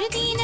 ルティーヌ